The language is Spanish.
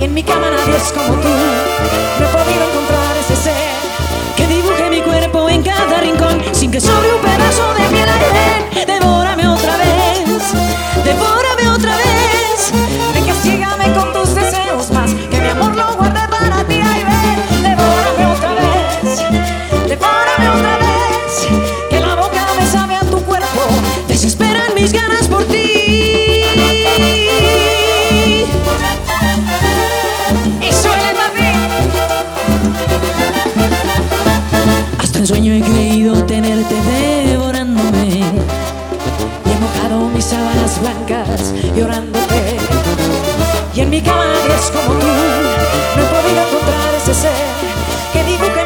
en mi cama nadie es como tú. No he podido encontrar ese ser que dibuje mi cuerpo en cada rincón sin que sobre un pedazo de piel. Ven, devórame otra vez, devórame otra vez. Ven, castígame con tus deseos más, que mi amor lo guarde para ti. Ay, ven, devórame otra vez, devórame otra vez. Que la boca me sabe a tu cuerpo, desesperan mis ganas por ti. En sueño he creído tenerte devorándome. Y he mojado mis sábanas blancas llorándote. Y en mi cama es como tú. No he podido encontrar ese ser Que dibuje mi